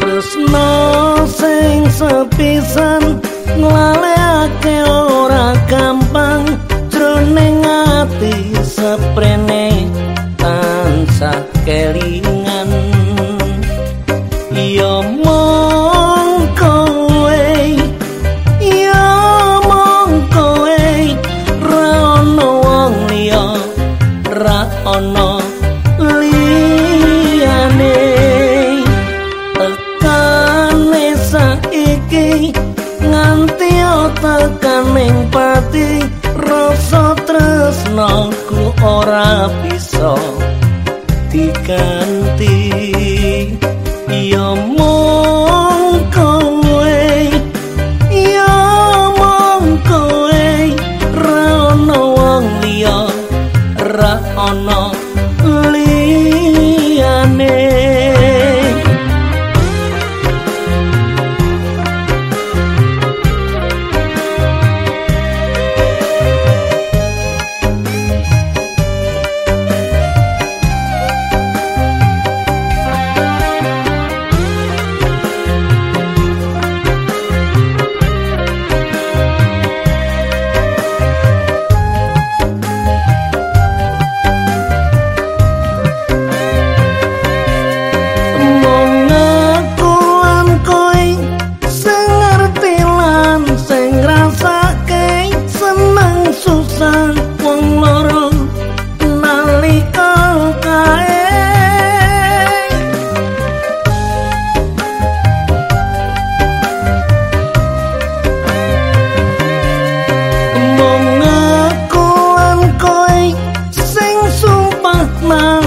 tresno sing sepisan nglalekake seprene tansah kelingan. Yo mongko e yo mongko e ra ono wong liya ra ono liyane. Tekane saiki nganti otak kaning pati ora bisa dikandani Mama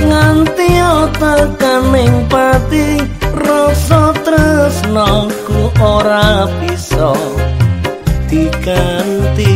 nganti tekaning pati rasa tresnaku ora bisa diganti.